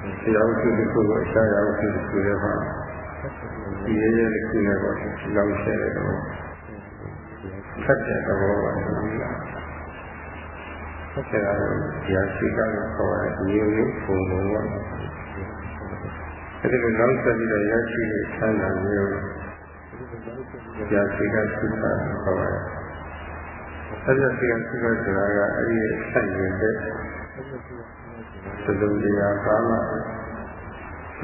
ထူးမျိုးမျိုးကိုမျိုးမျိုးအစားစားထူးကြအဲဒါအာစိတ်ကဆိုတာလောင်းဆက်တာလောင်းဆက်တာပမာလည်းတော့ခက်တယ်ပြောပါတယ်ဆရာဦးသူကိုအရှာရဦးသူကိုလည်းဟာဒီရရလေးကိုလည်းလောင်းဆက်တယ်တော့ခက်တဲ့တော့ပါဆက်ကြတာဒီအရှိကကိုခေါ်ရတယ်မျိုးမျိုးပုံပုံပါအဲဒီလိုနောက်ဆက်ပြီးတော့ရရှိတဲ့ဆန္ဒမျိုးဒီအရှိကသုခခေါ်ရတယ်အဲဒီအရှိကသုခဆိုတာကအဲဒီဆက်ရင်တဲ့ သလုံးတရားကာမ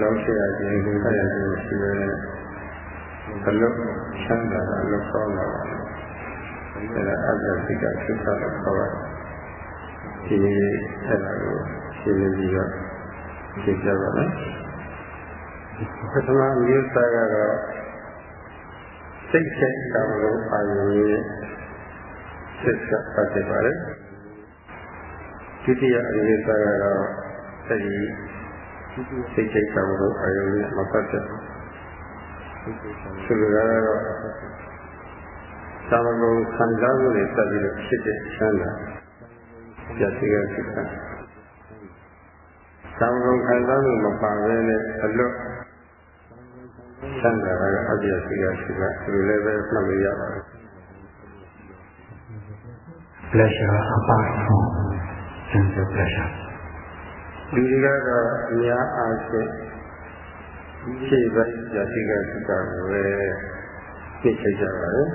လောက်ရှိရခြင်းကိုဆက်ရခြင်းရှိတယ်အလုတ်ချမ်းသာတာလို့ခေါ်လာပါတယ်အဲဒါအပြစိကသုခလို့ခေါ်ရတယ်ဒီအဲ့ဒါကိုရှင်းလင်းပြီးတော့ရှင်းပြပါမယ်ပထမမျိုးစားကတော့စိတ်ချက်ကံလို့အာရုံရဲ့စစ်ဆက်ပတ်သက်ပါတယ် ဒုတိယအမျိုးစားကတော့အဲဒီစိတ်ချက်ကံလို့အာရုံရဲ့မပတ်သက်ဆိုလိုတာကတော့သာမဂုဏ်ခံစားမှုတွေတက်ပြီးတော့ဖြစ်တဲ့ချမ်းသာပြည့်စုံတဲ့စိတ်ကသံဃာခံစားမှုမပါဘဲနဲ့အလွတ်ဆန္ဒရကအပြည့်စုံတဲ့စိတ်ကဒီလိုလည်းပဲမှတ်လို့ရပါတယ် pleasure apart from sense of pleasure လူတွေကတော့အများအားဖြင့်ခြေပိုင်းပြည့်စုံတဲ့စိတ်ကပဲသိချကြပါတယ်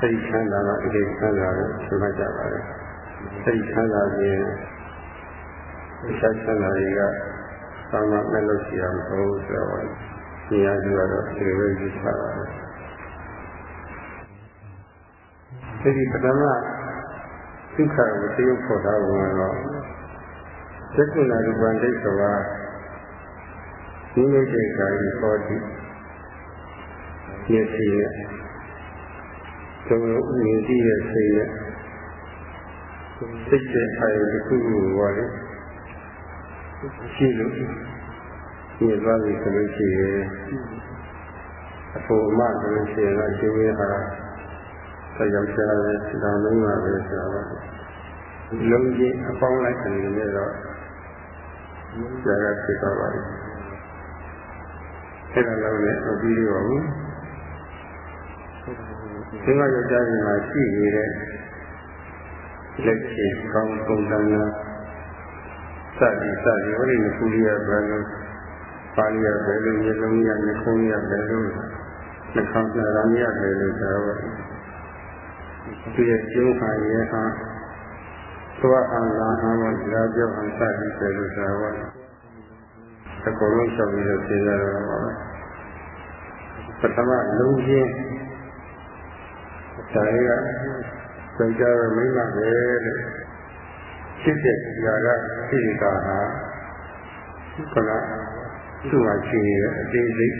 အဲဒီဆန္ဒကဒီဆန္ဒကိုရှင်းမှတ်ကြပါတယ်အဲဒီချမ်းသာခြင်းဒီချမ်းသာတွေကသာမမဲ့လို့ရှိရမဟုတ်ဆိုတော့ဉာဏ်ကြီးကတော့ဒီလိုပဲယူဆပါတယ်ဒီပထမ ဒုက္ခကိုတရုပ်ဖို့တာကတော့သက္ကုဏရူပံဒိဋ္ဌဝါဒီလိုစိတ်ကာယဟောတိမျက်စိနဲ့သုံးလို့မြင်ကြည့်တဲ့စိတ်နဲ့စိတ်တဲ့အာရုံတစ်ခုကိုဟောတယ်ရှိလို့မြင်သွားပြီဆိုလို့ရှိရင်အဖို့အမဆိုလို့ရှိရင်တော့ရှင်ဝေဟာ ဆက်ရောက်ချလာတဲ့စိတ္တလုံးပါပဲဆိုတော့လုံးကြီးအပေါင်းလိုက်အနေနဲ့တော့ဇာကဖြစ်သွားပါပြီအဲ့ဒါလည်းလည်းမပြီးရပါဘူးဒီမှာယောက်ျားကြီးမှာရှိနေတဲ့လက်ချေကောင်းပုံတန်လားစသည်စသည်ဟောဒီခုလေးရဘယ်လိုပါဠိရဘယ်လိုရေလုံးရနှခုံးရဘယ်လိုနှခေါင်းနာရရဘယ်လိုဆိုတော့ သူရဲ့ကျုံးဟာရဲ့ဟာသွားအောင်လာအောင်လာပြောအောင်စသည်ဆိုလို့ဆိုတော့အကုန်လုံးရှောက်ပြီးတော့ပြင်ရတော့ပါပထမလုံးချင်းဒါတွေကကြောက်ကြရမိမပဲတဲ့ဖြစ်တဲ့ຢာကသိတာဟာခဏသူ့မှာရှိနေတဲ့အသေးစိတ်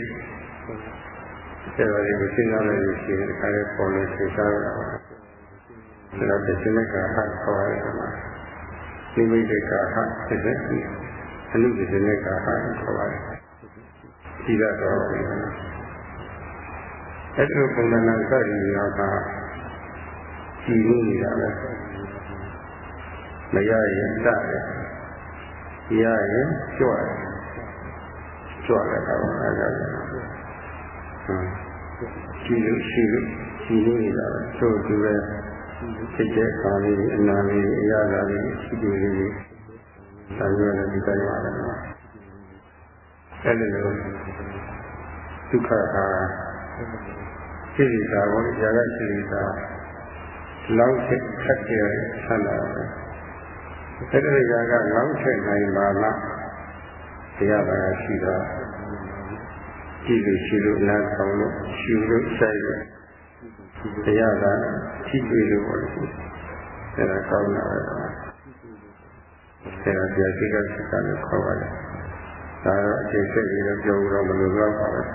အဲဒါတွေကိုစဉ်းစားလိုက်လို့ရှိရင်အခါလေးပေါ်လို့စဉ်းစားရတာပါ ဒါတော့ဒီစိတ်ကဟာခေါ်ရတယ်မှာဒီမိတ်ကဟာဖြစ်တဲ့အနုပဒေနဲ့ကဟာခေါ်ရတယ်ဒီကတော့အဲ့ဒီပုံသဏ္ဍာန်စသည်ရောကကြည်လို့နေတာပဲမရရင်တတယ်ရရင်ကြွတယ်ကြွတယ်တော့အဲ့ဒါဟမ်ကြည်လို့ရှိလို့ကြည်လို့နေတာပဲသို့သူပဲ ဖြစ်တဲ့ခါလေးအနာလေးအရာသာလေးရှိကြလေးတွေသာပြောတယ်ဒီတိုင်းပါပဲအဲ့ဒီလိုဒုက္ခဟာရှိနေတာကိုຢာကရှိနေတာလောက်ချက်ခက်ကြရဆန္ဒပဲအဲ့ဒီຢာကလောက်ချက်နိုင်ပါလားတရားပါရှိတာကြည့်လို့ရှိလို့နားထောင်လို့ရှိလို့ဆိုင်လို့ တရားကရှိတွေ့လို့ပေါ့လေအဲ့ဒါကောင်းတာပဲအဲ့ဒါပြည့်စုံကစိတ်ကလည်းခေါ်ပါတယ်ဒါတော့အခြေစိတ်ပြီးတော့ပြောလို့တော့မလိုတော့ပါဘူး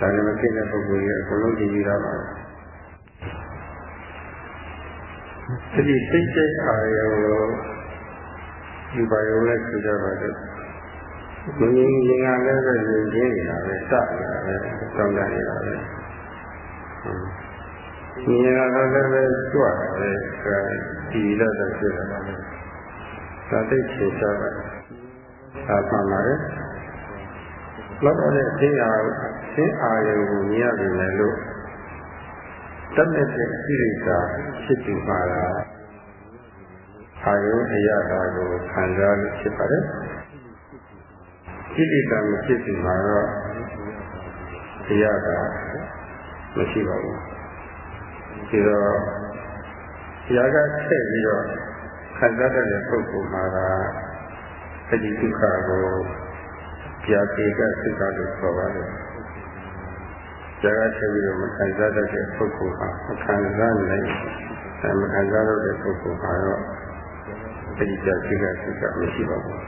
ဒါလည်းမသိတဲ့ပုဂ္ဂိုလ်ကြီးအကုန်လုံးကြည့်ပြီးတော့ပါဒီစိတ်စိတ်အာရုံကိုဒီပါရုံနဲ့ကြည့်ကြပါတော့မင်းကြီးငင်္ဂါလည်းပဲမြင်ချင်းနေတာပဲစနေတာပဲတောင်းတနေတာပဲ မြင်ရတာလည်းပဲကြွတာပဲဒီလက်တော့ဖြစ်တာပဲသာသိချေချပါသာပါမှာလေလောက်တော့တဲ့အသိအာသင်အာရုံကိုမြင်ရပြီလေလို့တတ်တဲ့စိရိတာဖြစ်ပြီးပါလားအာယုအရာတာကိုခံစားလို့ဖြစ်ပါတယ်ကိလေသာမဖြစ်ပြီးမှာတော့အရာတာမရှိပါဘူး ဒီတော့ရာဂထည့်ပြီးတော့ခံစားတဲ့ပုဂ္ဂိုလ်မှာကတတိဒုက္ခကိုပြာပေကသုခလို့ခေါ်ပါတယ်ဇာတ်ချက်ပြီးတော့မခံစားတတ်တဲ့ပုဂ္ဂိုလ်ဟာမခံစားနိုင်မခံစားတော့တဲ့ပုဂ္ဂိုလ်ဟာတော့တတိယစိကသုခမရှိပါဘူး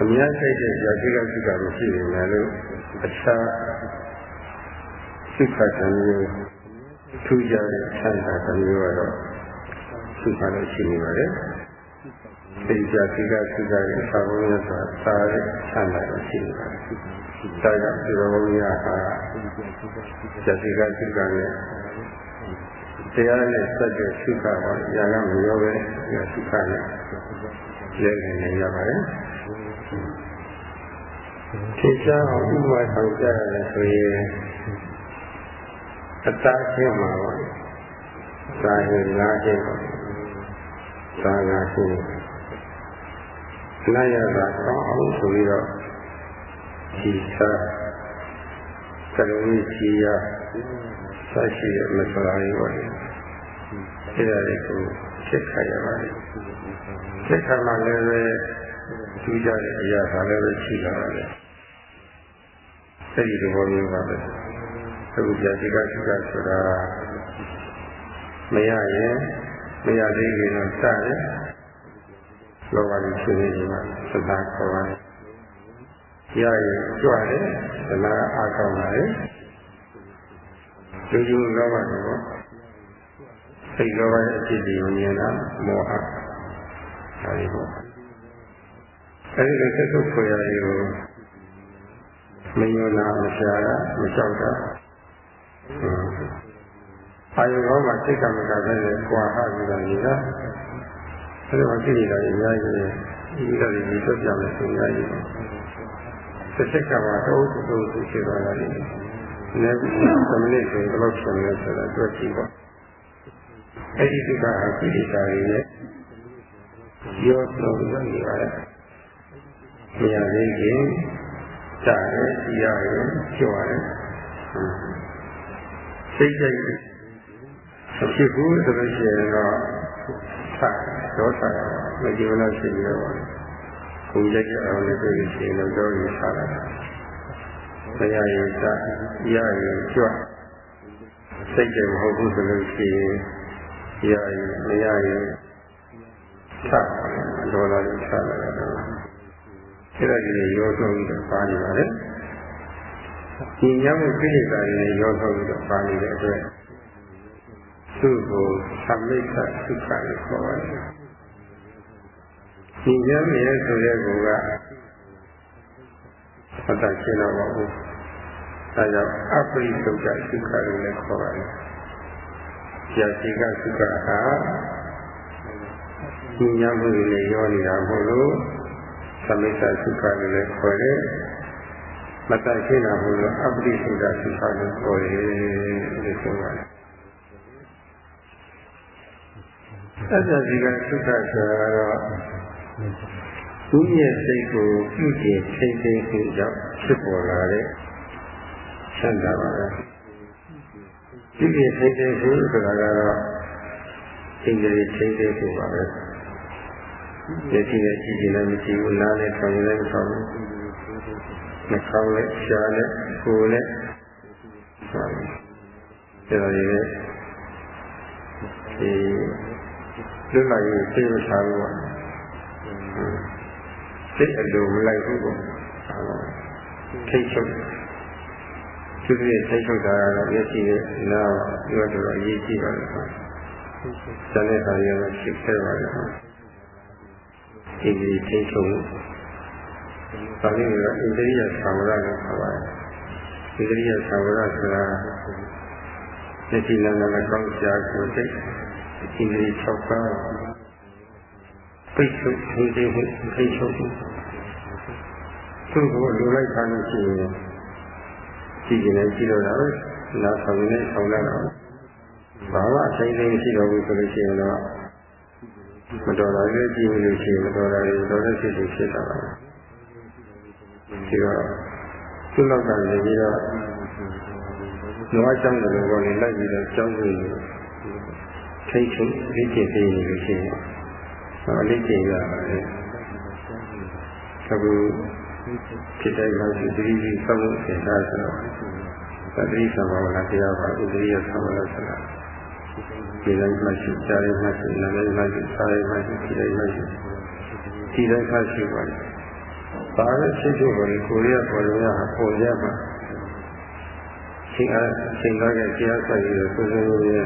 အများစိတ်တဲ့ဇာတိကသုခမရှိနေတယ်လို့အခြားသုခတန်မျိုး ထူးခြားတဲ့ဆန္ဒတန်မျိုးကတော့သုခလို့ရှိနေပါတယ်သိကြသိကသိကြရဲ့သာဝရဆိုတာသာရဲ့ဆန္ဒကိုရှိနေပါတယ်။ဒါကြောင့်ဒီလိုဘုရားဟာဇတိကသိကနဲ့တရားနဲ့ဆက်တဲ့သုခပါရာကမရောပဲသုခနဲ့လဲနေရပါတယ်။ဖြေရှားအောင်ဥပမာဆောင်ကြရတယ်ဆိုရင် အသားချင်းမှာပါသာရင်လားချင်းပါသာကချင်းနာရတာကောင်းအောင်ဆိုပြီးတော့ခြေစားကရုံးကြီးရဆက်ရှိတဲ့မစလာရေးပါလေအဲဒါလေးကိုချက်ခါရပါတယ်ချက်ခါမှလည်းပဲထူးခြားတဲ့အရာကလည်းပဲရှိလာတယ်အဲဒီလိုမျိုးပါပဲ အခုကြာတိကသုကဆိုတာမရရင်မရသေးရင်တော့စတယ်လောဘကြီးရှင်နေဒီမှာသဒ္ဒါခေါ်ပါတယ်ရရင်ကြွတယ်သနာအားကောင်းပါလေကျူးကျူးလောဘကတော့စိတ်လောဘရဲ့အဖြစ်ဒီကိုမြင်တာမောဟဒါလေးပေါ့အဲဒီလိုသက်သုတ်ဖွယ်ရည်ကိုမယုံနာမရှာတာမလျှောက်တာ အာယုဘောမှာစိတ်ကမကတဲ့ကွာဟပြီးတော့နေတာအဲဒီမှာကြည့်နေတာအများကြီးဒီလိုဒီတော့ကြောက်နေဆိုရည်တစ်ချက်ကမှတော့တူတူရှိသွားတာလေနည်းသမဏိဆိုဘယ်လိုဖြစ်လဲဆိုတာတွေ့ကြည့်ပါအဲဒီဒီကဟာကြည့်နေတာတွေနဲ့ရောတော့နေပါတယ်မရသေးခင်ကြားရရရကြောက်ရတယ် စိတ်ကြိုက်ဖြစ်ဘူးဆိုလို့ရှိရင်တော့ဆက်ဒေါသမကြည့်လို့ရှိရင်တော့ကိုယ်ကြိုက်တဲ့အောင်လည်းတွေ့ရှိရင်တော့တော့ရထားတာမရရင်စရရင်ကြွစိတ်ကြိုက်မဟုတ်ဘူးဆိုလို့ရှိရင်ရရင်မရရင်ဆက်ဒေါသကြီးဆက်လာတော့အဲ့ဒါကြီးရောဆုံးပြီးတော့ပါနေပါလေ ဒီညမှုကိလေသာတွေရောဆုံးပြီးတော့ပါနေတဲ့အတွက်သူ့ကိုသမိတ်သုခလို့ခေါ်ပါတယ်ဒီညမှုရဲ့ဆိုတဲ့ကောကအတ္တရှင်းတော့ပါဘူးဒါကြောင့်အပရိသုခသုခလို့လည်းခေါ်ပါတယ်ကြာစီကသုခဟာဒီညမှုတွေရောနေတာမဟုတ်လို့သမိစ္ဆာသုခလို့လည်းခေါ်တယ် မတတ်ရှင်းတာဘုလို့အပ္ပိသုဒ္ဓသုခလို့ခေါ်တယ်လို့ဆိုပါတယ်အတ္တစီကသုခဆိုတာကတော့သူရဲ့စိတ်ကိုပြုကျင်ထိမ့်သိမ်းမှုကြောင့်ဖြစ်ပေါ်လာတဲ့ဆန္ဒပါပဲပြုကျင်ထိမ့်သိမ်းမှုဆိုတာကတော့အင်္ဂလိပ်ထိမ့်သိမ်းမှုပါပဲမျက်စိနဲ့ကြည့်ကြည့်လည်းမရှိဘူးနားနဲ့ထောင်လည်းမထောင်ဘူး နှာခေါင်းနဲ့ရှားနဲ့ကိုယ်နဲ့ဟုတ်တယ်ဒါတွေနဲ့ဒီလွတ်လပ်ရေးသိမထားဘူးပေါ့စိစိတ်အလိုမလိုက်ဘူးပေါ့ထိတ်ချုပ်သူရဲ့ထိတ်ချုပ်တာကတော့မျက်စိနဲ့နားပြောတော့အရေးကြီးပါလား။ဇာနဲ့သာရတော့ရှိခဲ့ပါလား။ဒီဒီထိတ်ချုပ် ပါဠိကဣန္ဒြိယသံဝရလို့ခေါ်ပါတယ်။ဣန္ဒြိယသံဝရဆိုတာမျက်စိနာနာကောင်းရှားကိုစိတ်ဣန္ဒြိ6ပါးပိတ်ဆို့ထိတ်ချုပ်ထိတ်ချုပ်သူ့ကိုလိုလိုက်တာလို့ရှိရင်ကြည့်ကြတယ်ကြည့်တော့တာပဲနားဆောင်နေဆောင်လာတော့ဘာမှအဆိုင်သိမရှိတော့ဘူးဆိုလို့ရှိရင်တော့မတော်တာလည်းကြည့်လို့ရှိရင်မတော်တာလည်းတော်တဲ့ဖြစ်ဖြစ်ဖြစ်တာပါ ဒီတော့သူ့လောက်ကနေပြီးတော့လောအကြောင်းတွေပေါ်နေလိုက်ပြီးတော့ကြောင်းပြီးထိတ်ချုပ်လေ့ကျင့်ပေးနေလို့ရှိရင်အလေးကျင့်ရပါတယ်အခုဖြစ်တဲ့မှာဒီတိတိဆောက်လို့သင်ထားဆိုတော့သတိသဘာဝနာတရားပါဥဒိယသဘာဝနာဆိုတာဒီတိုင်းမှရှိကြားရမှရှိနားလည်းမှရှိစားရမှရှိဒီတိုင်းမှရှိဒီတိုင်းမှရှိပါလေ။ ဘာလဲရှိဖို့ကိုကိုရီးယားပေါ်ရရပေါ်ရမှာချိန်အားချိန်ကားတဲ့တရားဆိုင်ရဆိုဆိုရ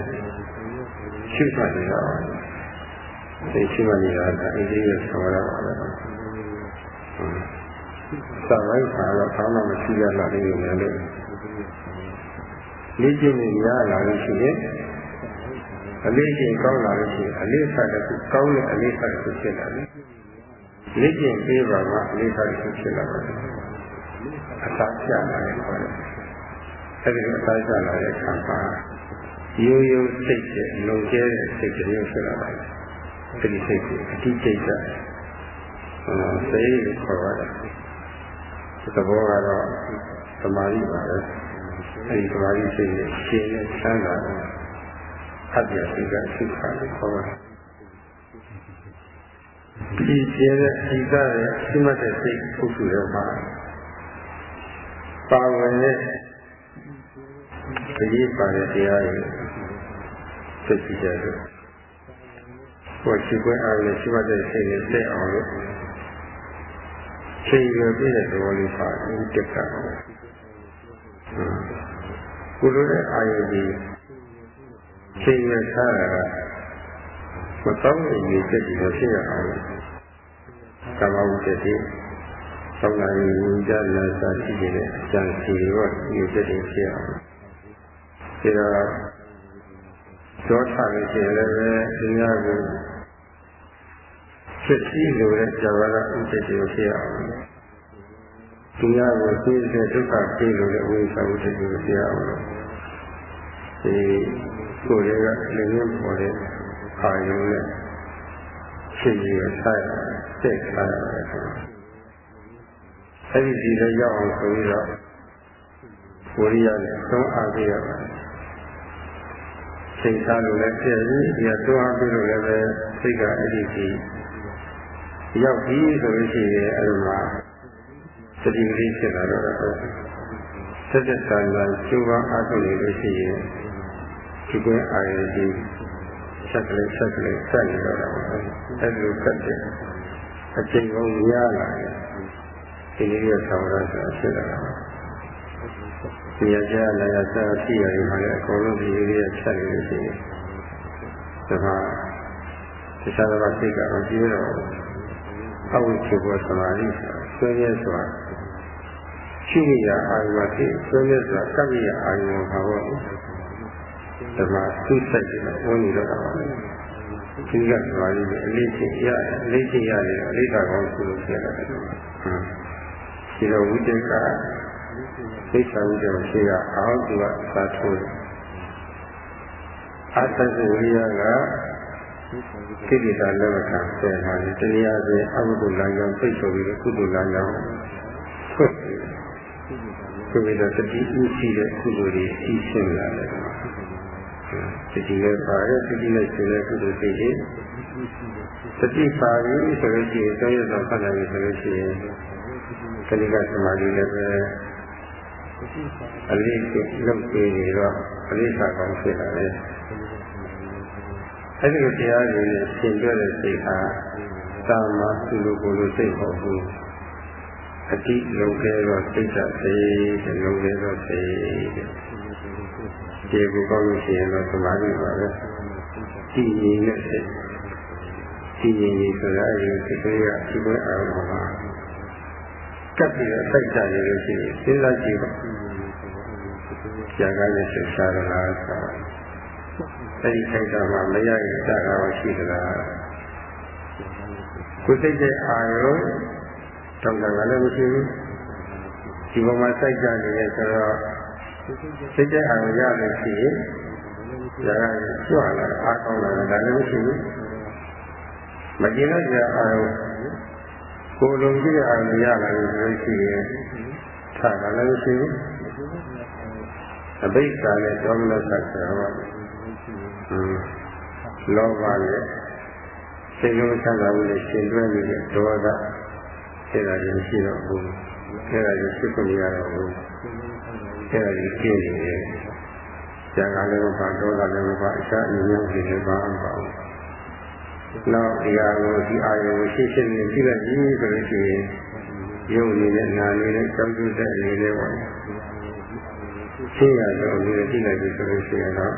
ရှိမှနေတာပါ။ဒီရှိမှနေတာကအိန္ဒိယသဘာဝနာပါပဲ။စာလိုက်ခါတော့ဘာမှမရှိရလာနေတယ်လို့လေ့ကျင့်နေရလာလို့ရှိရင်အလေးချိန်ကောင်းလာလို့ရှိရင်အလေးစားတစ်ခုကောင်းတဲ့အလေးစားတစ်ခုဖြစ်လာတယ် လေ့ကျင့်ပေးပါမှအလေးစားတစ်ခုဖြစ်လာပါတယ်အသာကျလာတယ်ခေါ်တယ်အဲဒီအသာကျလာတဲ့အခါမှာရိုးရိုးစိတ်ရဲ့လုံကျဲတဲ့စိတ်ကလေးဖြစ်လာပါတယ်ဒီစိတ်ကိုအတိကျကျအဲစိတ်ကိုခေါ်ရတယ်သဘောကတော့သမာဓိပါပဲအဲဒီသမာဓိစိတ်နဲ့ရှင်နဲ့ချမ်းသာတယ်အပြည့်စိတ်ကစိတ်ခါလို့ခေါ်ပါတယ် ဒီကျဲတဲ့ဣဒရဲ့ရှိမှတ်တဲ့စိတ်ပုဂ္ဂိုလ်တွေမှာပါဝင်တဲ့ဒီပါတဲ့တရားတွေသိကြတယ်ဟောရှိခွင့်အားနဲ့ရှိမှတ်တဲ့စိတ်နဲ့သိအောင်လို့ချိန်ရပြည့်တဲ့သဘောလေးပါဦးတက်တာကိုလိုတဲ့အာယုကြီးချိန်ရထားတာကမတောင်းတဲ့ရေချက်ကြီးတော့ဖြစ်ရအောင်ကာ မဝုတ္တိသောနာယဉ်ကြလာစားရှိနေတဲ့အကျဉ်းစီရောရေချက်တွေဖြစ်အောင်ဒါတော့ကြောထားလို့ရှိရင်လည်းဒီများကိုဖြစ်ရှိလို့တဲ့ဇာဝရဥစ္စာတွေဖြစ်အောင်ဒီများကိုသိတဲ့ဒုက္ခပြေလို့တဲ့ဝိသဝတ္တတွေဖြစ်အောင်ဒီကိုယ်ရဲ့လည်းငင်းပေါ်တဲ့အာယုနဲ့ ဖြစ်ရဆိုင်စိတ်ထားရတယ်အဲဒီဒီလည်းရောက်အောင်ဆိုပြီးတော့ဝိရိယနဲ့သုံးအားပေးရပါတယ်ချိန်ထားလို့လည်းပြည့်ပြီးဒီကသုံးအားပေးလို့လည်းပဲစိတ်ကအဲ့ဒီဒီရောက်ပြီဆိုလို့ရှိရင်အဲ့ဒီမှာတတိကလေးဖြစ်လာတော့သက်သက်သာသာကျိုးပန်းအားထုတ်နေလို့ရှိရင်ဒီကွင်းအာရုံကြီး ဆက်ကလေးဆက်ကလေးဆက်နေတော့တာအဲ့လိုကတ်တဲ့အချိန်ကုန်များလာတယ်ဒီလိုရဆောင်ရတာဖြစ်လာတာဒီရကြလာရစားရှိရတယ်မှာလည်းအကုန်လုံးဒီလိုရဆက်နေလို့ရှိရင်ဒါကတခြားသောစိတ်ကတော့ကြည့်တော့အဝိချေဘောသမာဓိဆွေးရဲစွာရှိရအာယဝတိဆွေးရဲစွာကပ္ပိယအာယဝဘာဝ ဓမ္မသုစိတ်နဲ့ဝင်နေတော့တာပါလေဒီကသမာဓိကိုအလေးချင်းရအလေးချင်းရတယ်အလေးသာကောင်းဆိုလို့ဖြစ်လာတယ်ဒီလိုဝိတေကသိစ္စာဝိတေရှိကအာဟုကသာထိုးအာသဇဝိယကကိလေသာလက်မခံဆယ်ထားတယ်တရားစဉ်အဘုဒ္ဓလမ်းကြောင်းပြိတ်ဆိုပြီးကုသိုလ်လမ်းကြောင်းဖွင့်ဆိုပြီးတော့တတိဥရှိတဲ့ကုသိုလ်တွေကြီးရှင်းလာတယ် တတိလည်းပါတယ်တတိလည်းရှင်တဲ့ကုသိုလ်တွေကြီးတတိပါပြီဆိုလို့ရှိရင်သုံးရသောဖတ်တယ်ဆိုလို့ရှိရင်ကလိကသမာဓိလည်းပဲအလေးကိုလုပ်ပြီးနေတော့အလေးစားကောင်းဖြစ်လာတယ်အဲဒီလိုတရားတွေနဲ့ရှင်ပြတဲ့စိတ်ဟာသာမသူလိုကိုလိုစိတ်ဟုတ်ဘူးအတိလုံခဲတော့စိတ်ဓာတ်စိတ်လုံခဲတော့စိတ် ဒီကိုကောင်းလို့ရှိရင်တော့သမာဓိပါပဲတည်ငြိမ်တဲ့စိတ်တည်ငြိမ်နေဆိုတာအရင်စိတ်ကလေးကဒီလိုအာရုံမှာကပ်ပြီးတော့စိုက်ကြရလို့ရှိရင်စဉ်းစားကြည့်ပါကြာကားနဲ့ဆက်ရှားရလားဆိုတာအဲဒီခိုက်တာမှမရရင်ကြာကားရှိသလားကိုယ်စိတ်တဲ့အာရုံတောင်းတာကလည်းမရှိဘူးဒီဘုံမှာစိုက်ကြနေရဆိုတော့ စိတ်တဲ့အာရုံရလို့ရှိရင်ကြာကားကျွတ်လာအားကောင်းလာတာလည်းမရှိဘူးမကျင်တော့ကြာအာရုံကိုယ်လုံးကြည့်အာရုံရလာလို့ရှိရင်ထားတာလည်းမရှိဘူးအဘိဓါနဲ့ဒေါမနသတ်ဆိုတာပါလောဘနဲ့စိတ်လုံးချမ်းသာမှုနဲ့ရှင်တွဲနေတဲ့ဒေါသအဲ့ဒါကြီးရှိတော့ဘူးအဲ့ဒါကြီးဖြစ်ခွင့်ရတော့ဘူး အဲ့ဒါကြီးကျင်းနေတယ်ဇာကလည်းမပါဒေါသလည်းမပါအခြားအမျိုးမျိုးတွေလည်းပါအောင်ပါအောင်နောက်ဒီဟာကိုဒီအာယုကိုရှင်းရှင်းနဲ့ကြည့်လိုက်ပြီးဆိုလို့ရှိရင်ယုံနေတဲ့နာနေတဲ့ကြောက်ကြတဲ့အနေနဲ့ပေါ့ရှင်းရတော့အနေနဲ့ကြည့်လိုက်ပြီးဆိုလို့ရှိရင်တော့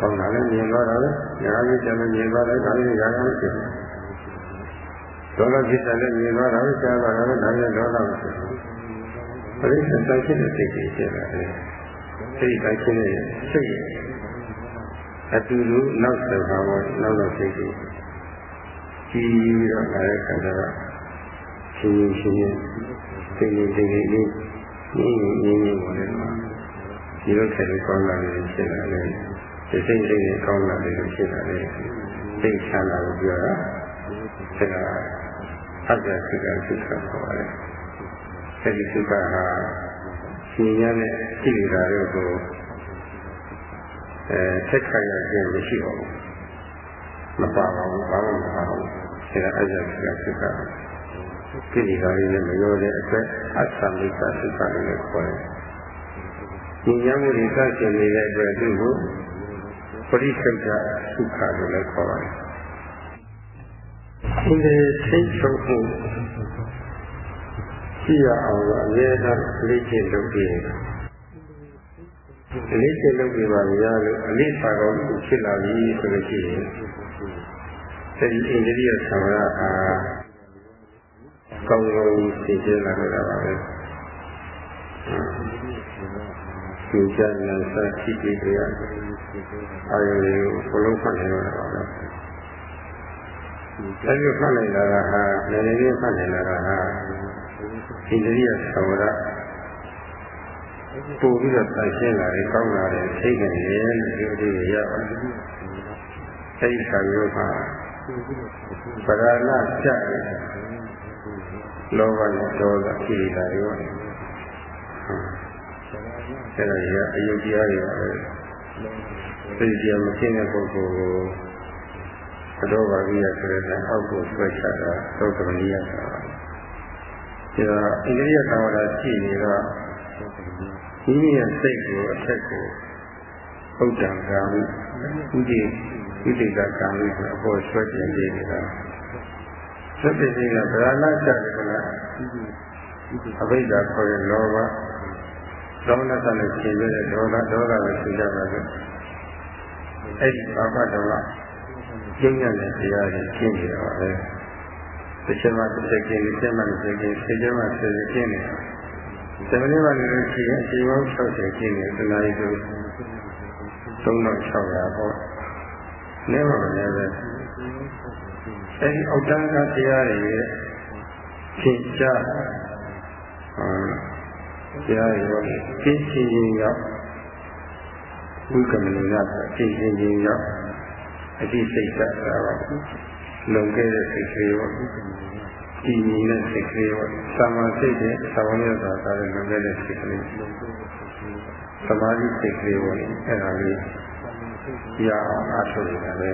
ကောင်းတာလည်းမြင်တော့တာပဲညာကြီးတယ်မြင်တော့လည်းဒါလည်းရာဂမရှိဘူးဒေါသဖြစ်တယ်လည်းမြင်တော့တာပဲရှားတော့လည်းဒါလည်းဒေါသမရှိဘူး ပရိစ္ဆေတန်ဖြစ်တဲ့စိတ်ကြီးဖြစ်တာလေစိတ်တိုင်းဖြစ်တဲ့စိတ်အတူတူနောက်ဆက်ပါတော့နောက်တော့စိတ်ကြီးကြီးပြီးတော့လာတဲ့ခါကျတော့ရှင်ရှင်ရှင်စိတ်လေးစိတ်လေးလေးနင်းနင်းနင်းဝင်တယ်မှာဒီလိုဆက်ပြီးကောင်းလာနေဖြစ်လာတယ်ဒီစိတ်စိတ်နဲ့ကောင်းလာတယ်လို့ဖြစ်တာလေစိတ်ချမ်းသာလို့ပြောတာဒါကအတ္တစိတ်ကစိတ်ခေါ်ပါတယ် အဲဒီစိတ်ကဟာရှင်ရတဲ့စိတ်ဓာတ်တွေကိုအဲဆက်ခါရခြင်းမရှိပါဘူးမပါပါဘူးဘာမှမပါဘူးဒါကအတ္တစိတ်ကစိတ်ကကိလေသာတွေနဲ့မရောတဲ့အတွက်အသမိကစိတ်ကလည်းခေါ်တယ်။ဉာဏ်မှုတွေစတင်နေတဲ့အတွက်သူ့ကိုပရိစ္ဆေကသုခလို့လည်းခေါ်ပါတယ်။ဒီသိချုပ်မှု ရှိရအောင်လို့အမြဲတမ်းလေ့ကျင့်လုပ်ပြီးလေ့ကျင့်လုပ်ပြီးပါများလို့အလေးပါတော်မှုဖြစ်လာပြီဆိုလို့ရှိရင်အဲဒီအိန္ဒိယသံဃာဟာကောင်းကောင်းသိကျလာကြတာပါပဲ။ဒီကြံနာစာရှိကြည့်ကြရအာယုကိုဘလုံးဖတ်နေရတာပါပဲ။အဲဒီဖတ်နိုင်တာကဟာလည်းလည်းဖတ်နိုင်တာကဟာ ဣန္ဒိယသဝရပို့ပြီးတော့တိုင်ရှင်းလာတယ်ကောင်းလာတယ်သိနေတယ်လို့ဒီလိုရပါတယ်။အဲဒီခါမျိုးမှာပရဏကြတယ်လောဘနဲ့ဒေါသဖြစ်နေတာရောအဲ့ဒါကြီးကအယုတ်တရားတွေပါပဲသိတရားမရှင်းတဲ့ပုဂ္ဂိုလ်ကိုအတော်ပါကြီးရဆိုတဲ့အောက်ကိုဆွဲချတာသုတ်တမဏိယဆိုတာ ဒါတော့အိန္ဒိယသာဝရရှိနေတော့ဒီနည်းရဲ့စိတ်ကိုအထက်ကိုဥဒ္ဒံကာမိဥဒိဥဒိကကာမိဆိုအပေါ်ဆွဲတင်နေနေတာသတ္တိကဗราဏချတယ်ကလားအဘိဓါခေါ်တဲ့လောဘဒေါမနတနဲ့ရှင်ရတဲ့ဒေါသဒေါသကိုရှင်ကြပါလို့အဲ့ဒီဘာဝဒေါသကျင်းရတဲ့တရားတွေရှင်းနေတာပါပဲ တစ်ချက်မှတစ်ချက်ကင်းတစ်ချက်မှတစ်ချက်ကင်းတစ်ချက်မှတစ်ချက်ကင်းနေတာသမဏေမှာလည်းရှိရင်အချိန်ပေါင်း60ကျင်းနေသနာရီဆို3600ပေါ့နေပါမယ်ပဲအဲဒီအောက်တန်းကတရားတွေရဲ့သင်ကြားတရားတွေရောသိချင်းချင်းရောက်ဝိကမဏိကသိချင်းချင်းရောက်အတိစိတ်ကသာပါ လုံခဲ့တဲ့စိတ်ကလေးရောဒီနည်းနဲ့စိတ်ကလေးရောသာမန်စိတ်နဲ့သဘောရတာသာလုံခဲ့တဲ့စိတ်ကလေးသမာဓိစိတ်ကလေးရောအဲ့ဒါလေးရအောင်အားထုတ်နေတာပဲ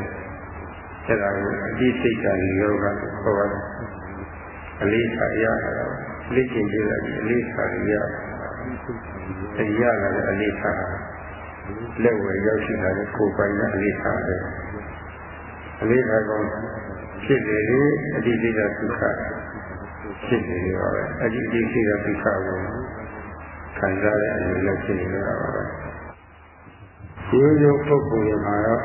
အဲ့ဒါကိုအတိစိတ်ကယောဂလို့ခေါ်ပါတယ်အလေးထားရတာလေ့ကျင့်ကြည့်လိုက်အလေးထားရအဲ့ရလာတဲ့အလေးထားလက်ဝယ်ရောက်ရှိလာတဲ့ကိုယ်ပိုင်တဲ့အလေးထားတယ်အလေးထားကောင်း ဖြစ်နေလေအတိစိတ်ဒုက္ခဖြစ်နေတယ်ပါပဲအတိစိတ်ဒုက္ခကိုခံစားရတဲ့အနေနဲ့ဖြစ်နေတာပါပဲဒီလိုပုဂ္ဂိုလ်ရမှာတော့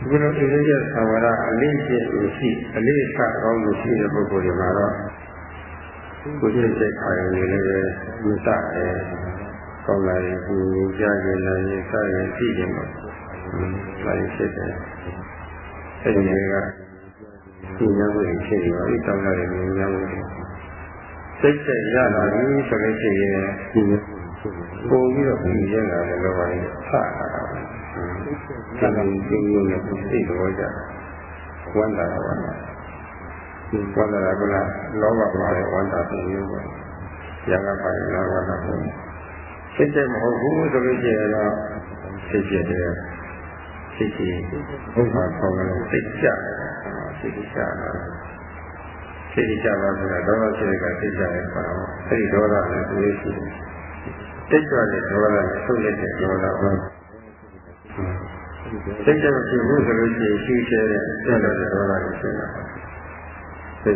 ဒီလိုဣရိယသဝရအလေးကျင့်ရှိအလေးဆကောင်းလို့ရှိတဲ့ပုဂ္ဂိုလ်တွေမှာတော့ကိုယ်စိတ်အာရုံတွေလည်းပဲမစရဲကောင်းလာရင်ကိုယ်ကြားကြနေရင်စရင်ကြည့်ကြမှာလိုက်ဖြစ်တယ်အဲဒီက ဒီညဝိဖြစ်နေပါပြီတောင်းလာတဲ့ညဝိစိတ်သက်ရလာပြီဆိုလို့ရှိရင်ဒီပို့ပြီးတော့ပြီးရလာတယ်လို့ပါလေဖတ်တာပါ။ဒါကဒီလိုနဲ့သိတော့ကြဝမ်းသာတာပါဒီဝမ်းသာတာကလောဘပါတဲ့ဝမ်းသာတဲ့မျိုးပဲ။ရာဂပါတဲ့လောဘတာပဲ။စိတ်တဲ့မဟုတ်ဘူးဆိုလို့ရှိရင်တော့စိတ်ကျတဲ့စိတ်ကြီးဘုရားခေါ်လို့စိတ်ကြ စိတ်ကြတာစိတ်ကြပါဆိုတာဒေါသစိတ်ကစိတ်ကြရဲပါတော့အဲဒီဒေါသလည်းသူရှိတယ်တိတ်ကြတဲ့ဒေါသနဲ့ဆုပ်လက်တဲ့ဒေါသပဲစိတ်ကြမရှိဘူးဆိုလို့ရှိရင်ရှိချဲတဲ့ဆက်လက်တဲ့ဒေါသကိုရှိတာဒါ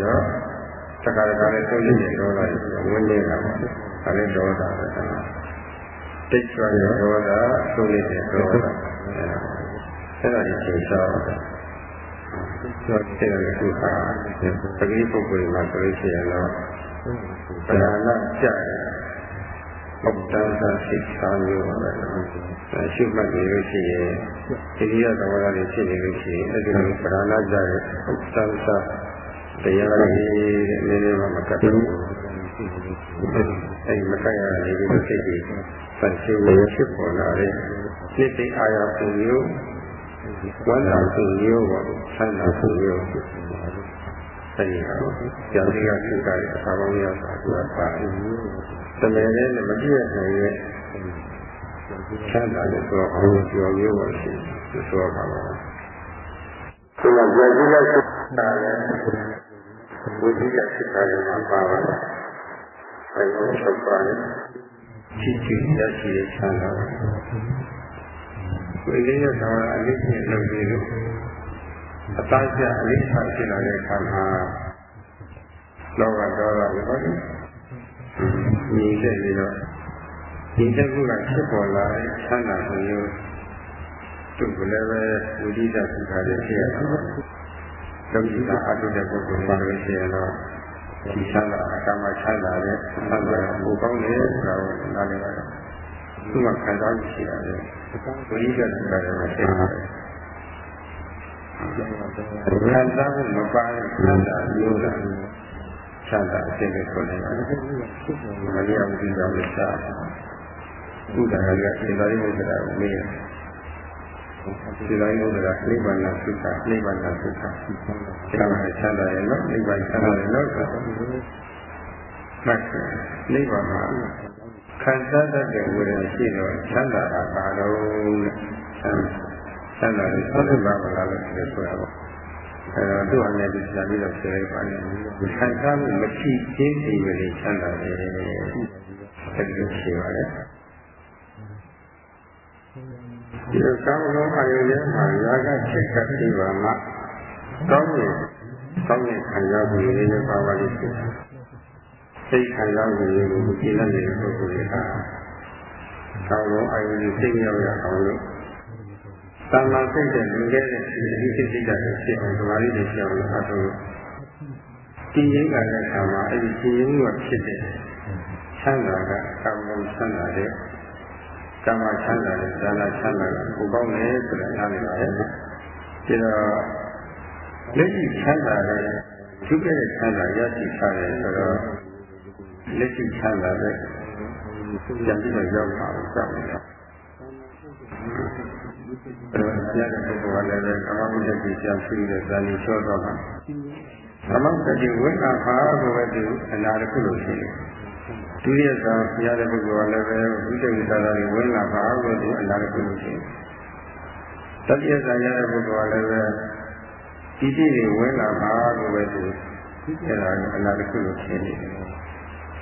တော့တခါတခါလည်းဆုပ်လက်တဲ့ဒေါသကိုဝင်နေတာပါဒါလည်းဒေါသပဲတိတ်ကြတဲ့ဒေါသဆုပ်လက်တဲ့ဒေါသအဲ့ဒါကြီးချိန်စားပါတယ် ဆိုတဲ့ကုသပဂိပုဂ္ဂိုလ်မှာဆိုလို့ရှိရင်တော့ပဓာနကြတယ်ဥပ္ပဒါသစိတ်စားမျိုးပါပဲ။ရှုမှတ်နေလို့ရှိရင်ဒီရိယသဘောထားတွေဖြစ်နေလို့ရှိရင်အဲဒီလိုပဓာနကြတဲ့ဥပ္ပဒါသတရားတွေနည်းနည်းမှမကတ်ဘူး။အဲဒီမကတ်ရတဲ့ဒီလိုစိတ်ကြီးပန်ရှင်းရဖြစ်ပေါ်လာတဲ့စိတ်အာရပူမျိုး ဝမ်းသာမှုမျိုးပေါ့ဆန္ဒမှုမျိုးအဲဒီဟာကြောင့်ဒီကသုခရဲ့အစာပေါင်းရောက်တာသူကပါတယ်။သမယ်နဲ့မကြည့်ရနိုင်ရဲ့ဆန္ဒနဲ့ဆိုအောင်ကြော်မျိုးပါရှိသူဆိုပါပါ။ဒီမှာကြာကြီးလက်သုခနဲ့ဝိသိကသုခရဲ့မှာပါပါတယ်။အဲဒီဆက်ပါတယ်။ချစ်ချစ်ရရှိတဲ့ဆန္ဒ ဝိရိယသာဝရအလေးချင်းလုပ်ပြီးလို့အသားကျအလေးထားဖြစ်လာတဲ့အခါမှာလောဘဒေါသတွေပေါ့ညီတဲ့ပြီးတော့ဒီတက်ခုကဖြစ်ပေါ်လာတဲ့ဆန္ဒမှုမျိုးသူ့ကလည်းပဲဝိရိယသုခတွေဖြစ်ရတာပေါ့။လောကီကအတုတဲ့ပုဂ္ဂိုလ်ပါလို့ရှိရင်တော့ဒီဆန္ဒအကမ္မဆန္ဒတဲ့ဆန္ဒကဘုကောင်းတယ်ဆိုတာကိုနားလည်ရတယ်။ သူ့မှာခံစားမှုရှိရတယ်။ဝိရိယသုခတွေမှာရှိပါတယ်။ခံစားမှုမပါတဲ့ဆန္ဒမျိုးလားဆန္ဒအဖြစ်နဲ့ဆိုနေရတယ်။မရိယဝိရိယဝိသဥဒ္ဒါရကစေတရိဝိသရာကိုမေးရတယ်။စေတရိဝိသရာနိဗ္ဗာန်သုခနိဗ္ဗာန်သုခ။ဒါမှဆန္ဒရဲ့နော်နိဗ္ဗာန်ဆန္ဒရဲ့နော်ဆိုတော့မှတ်နိဗ္ဗာန်မှာ ခံစားတတ်တဲ့ဝေဒနာရှိတော့ချမ်းသာတာပါတော့ဆန္ဒလေးဆက်လက်ပါမလားလို့ပြောဆိုတာပေါ့အဲတော့သူ့အနေနဲ့ပြန်ပြီးတော့ပြောလိုက်ပါမယ်ခံစားမှုမရှိသေးသေးပဲချမ်းသာတယ်အဲဒီလိုရှိပါတယ်ဒီလိုကောင်းလုံးအာရုံရဲ့မှာရာဂချက်ကပ်ပြီးပါမှကောင်းရင်ကောင်းရင်ခံစားမှုလေးနဲ့ပါပါလိမ့်မယ် စိတ်ခံစားမှုတွေကိုကြည်လက်နေတဲ့ပုဂ္ဂိုလ်တွေကကောင်းလုံးအာရုံကြီးသိရောက်ရအောင်လို့သာမန်စိတ်တဲ့လူခဲ့တဲ့ဒီစိတ်စိတ်ဓာတ်တွေဖြစ်အောင်ဓမ္မလေးတွေဖြစ်အောင်လို့အထုတည်ရင်းကလည်းဆံမှာအဲ့ဒီတည်ရင်းကဖြစ်တဲ့ချမ်းသာကကောင်းကောင်းချမ်းသာတဲ့ကမ္မချမ်းသာတဲ့ဇာနာချမ်းသာကကိုကောင်းတယ်ဆိုတာနားလည်ပါရဲ့ဒါတော့လက်ရှိချမ်းသာတဲ့သူကရဲ့ချမ်းသာရရှိထားတယ်ဆိုတော့ လက်ရှိချမ်းသာတဲ့ပြန်ပြီးတော့ရောက်ပါအောင်ကြောက်နေတာအဲတော့ဆရာတဲ့ပုဂ္ဂိုလ်ကလည်းကမ္မဝိတ္တိပြန်ပြီးတဲ့ဇာတိချောတော့မှာကမ္မဝိတ္တိဝိက္ခာကိုပဲသူအနာတခုလို့ရှိတယ်ဒုတိယသာဆရာတဲ့ပုဂ္ဂိုလ်ကလည်းပဲဝိတ္တိသာသာတွေဝင်လာပါလို့သူအနာတခုလို့ရှိတယ်တတိယသာရတဲ့ပုဂ္ဂိုလ်ကလည်းပဲဒီတိတွေဝင်လာပါလို့ပဲသူအဲဒါအနာတခုလို့ရှိတယ်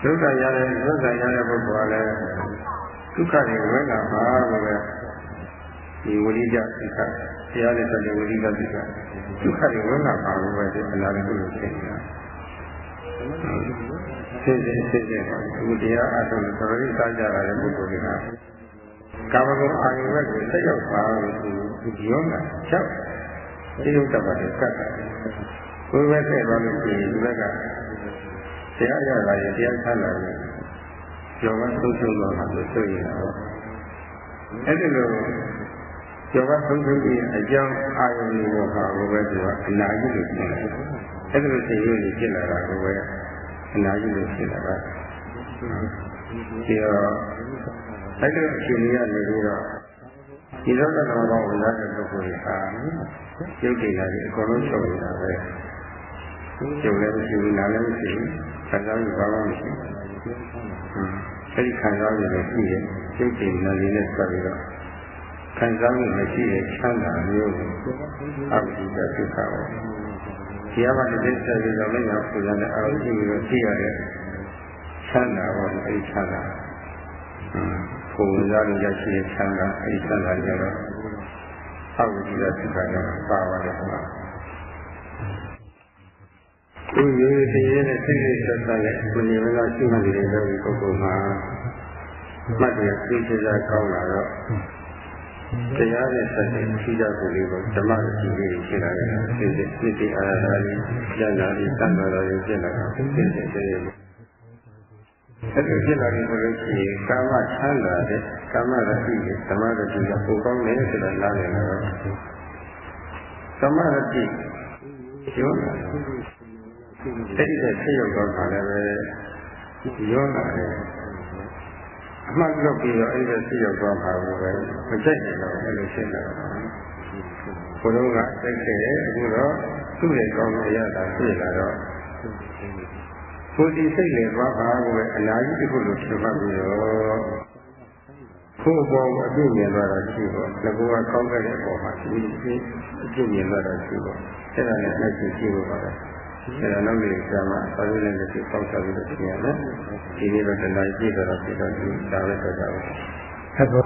ဒုက္ခရတဲ့ဒုက္ခရတဲ့ပုဂ္ဂိုလ်ကလည်းဒုက္ခတွေဝင်လာပါလို့ပဲဒီဝိရိယဒုက္ခတတရားနဲ့တည်းဝိရိကတိကဒုက္ခတွေဝင်လာပါဘူးပဲဒီအနာကိုလို့ဖြစ်နေတာသိစေသိစေပါဒီတရားအထုံးသတိစားကြရတဲ့ပုဂ္ဂိုလ်တွေကကာမဂုဏ်အာယုဘက်ကိုဆက်ရောက်ပါလို့ဒီရောကချက်ဒီဥဒ္ဒဘာကိုကတ်တာကိုယ်ပဲဆက်သွားလို့ရှိရင်ဒီဘက်က တရားရတာရတရားချလာရင်ကျော်ကသုံးဆုံးတော့လို့ဆိုရင်တော့အဲ့ဒီလိုကျော်ကသုံးဆုံးပြီးအကြောင်းအာယုန်ကိုဟာဘုပဲသူကအနာကြီးလို့ပြောတယ်အဲ့ဒီလိုသိရရင်ဖြစ်လာတာဘုပဲအနာကြီးလို့ဖြစ်လာတာဒီတော့အဲ့ဒီအချိန်ကြီးကနေပြီးတော့ဒီတော့ကတော့ဝင်လာတဲ့ပုဂ္ဂိုလ်တွေဟာရုပ်တည်တာဒီအကုန်လုံးချုပ်နေတာပဲကျုပ်လည်းမရှိဘူးနားလည်းမရှိဘူး ခံစားမှုဘာမှမရှိဘူးအဲဒီခံစားမှုလည်းရှိတယ်ရုပ်တည်နားလေးနဲ့ဆက်ပြီးတော့ခံစားမှုမရှိတဲ့ချမ်းသာမျိုးကိုအဘိဓိကဒုက္ခပဲဒီအမှတစ်သိဆက်ပြီးတော့လည်းရောက်ပြန်တဲ့အာရုံရှိပြီးတော့ရှိရတဲ့ချမ်းသာပေါ့အဲဒီချမ်းသာကိုယ်စားလို့ရရှိတဲ့ချမ်းသာအဲဒီချမ်းသာကြတော့အဝိဇ္ဇာစိတ်ကလည်းပါပါတယ်ကွာ ဒီရိုးရိုးတည်းရဲ့စိတ်လေးဆက်ဆက်နဲ့ကိုယ်နေမလားရှိမှနေတဲ့ပုဂ္ဂိုလ်မှာမှတ်ရသိချာကောင်းလာတော့တရားနဲ့ဆက်တဲ့ရှိကြကိုလေးကိုဓမ္မအကြည့်လေးရှိလာတယ်။ဒီစိတ်အာရတာလေးဉာဏ်နာလေးတတ်တော်လေးဖြစ်လာတာဖြစ်တဲ့တရားလေးအဲ့ဒီဖြစ်လာတယ်ဆိုလို့ရှိရင်ကာမချမ်းသာတဲ့ကာမရတိရဲ့ဓမ္မရတိကပိုကောင်းတယ်ဆိုတော့နားလည်လာတော့ဓမ္မရတိရောလာ အဲ့ဒီတဲ့ဖြစ်ရောက်တော့ခါလည်းပဲရောလာတယ်အမှတ်လုပ်ပြီးတော့အဲ့ဒီဖြစ်ရောက်သွားမှာပဲမကြိုက်တယ်တော့အဲ့လိုရှင်းတာဘုရားကစိတ်ခဲ့အခုတော့သူ့ရဲ့ကောင်းတဲ့အရာသာတွေ့လာတော့ကိုယ်ဒီစိတ်လေသွားပါကိုပဲအနာကြီးတစ်ခုလိုဖြစ်ပါပြီးတော့ကိုယ်ပေါ်အပြည့်မြင်သွားတာရှိတော့ငကောကကောင်းတဲ့အပေါ်မှာဒီအပြည့်အပြည့်မြင်သွားတာရှိတော့အဲ့ဒါနဲ့လက်ရှိရှိလို့ပါပဲ အဲ့ဒါနောက်လေးဆရာမဆောင်းလေးနဲ့ဒီပေါက်စားပြီးတော့ပြင်ရမယ်ဒီနေ့တော့တနားကြည့်တော့ပြီးတော့ဒီစာလေးတော့ကြပါဘူးဆက်ပါ